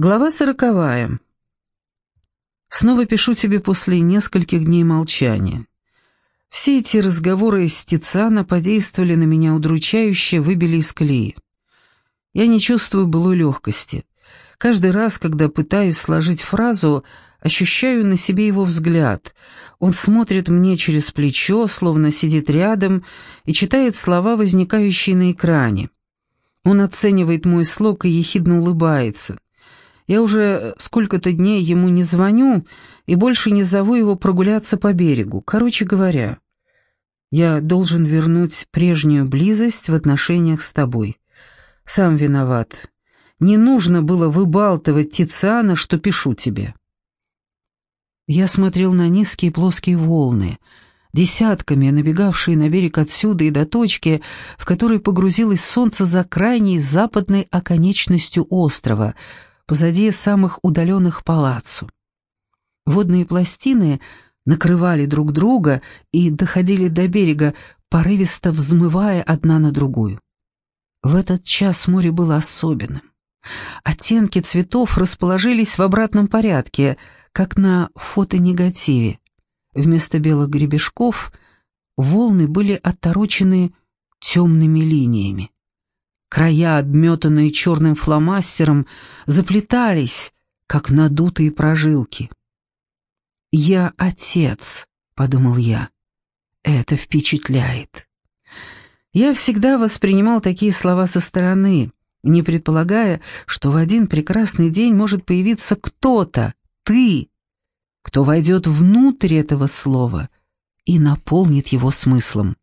Глава сороковая. Снова пишу тебе после нескольких дней молчания. Все эти разговоры из Тициана подействовали на меня удручающе, выбили из колеи. Я не чувствую былой легкости. Каждый раз, когда пытаюсь сложить фразу, ощущаю на себе его взгляд. Он смотрит мне через плечо, словно сидит рядом, и читает слова, возникающие на экране. Он оценивает мой слог и ехидно улыбается. Я уже сколько-то дней ему не звоню и больше не зову его прогуляться по берегу. Короче говоря, я должен вернуть прежнюю близость в отношениях с тобой. Сам виноват. Не нужно было выбалтывать Тициана, что пишу тебе. Я смотрел на низкие плоские волны, десятками набегавшие на берег отсюда и до точки, в которой погрузилось солнце за крайней западной оконечностью острова — позади самых удаленных палаццо. Водные пластины накрывали друг друга и доходили до берега, порывисто взмывая одна на другую. В этот час море было особенным. Оттенки цветов расположились в обратном порядке, как на фотонегативе. Вместо белых гребешков волны были отторочены темными линиями. Края, обметанные черным фломастером, заплетались, как надутые прожилки. «Я отец», — подумал я. «Это впечатляет». Я всегда воспринимал такие слова со стороны, не предполагая, что в один прекрасный день может появиться кто-то, ты, кто войдет внутрь этого слова и наполнит его смыслом.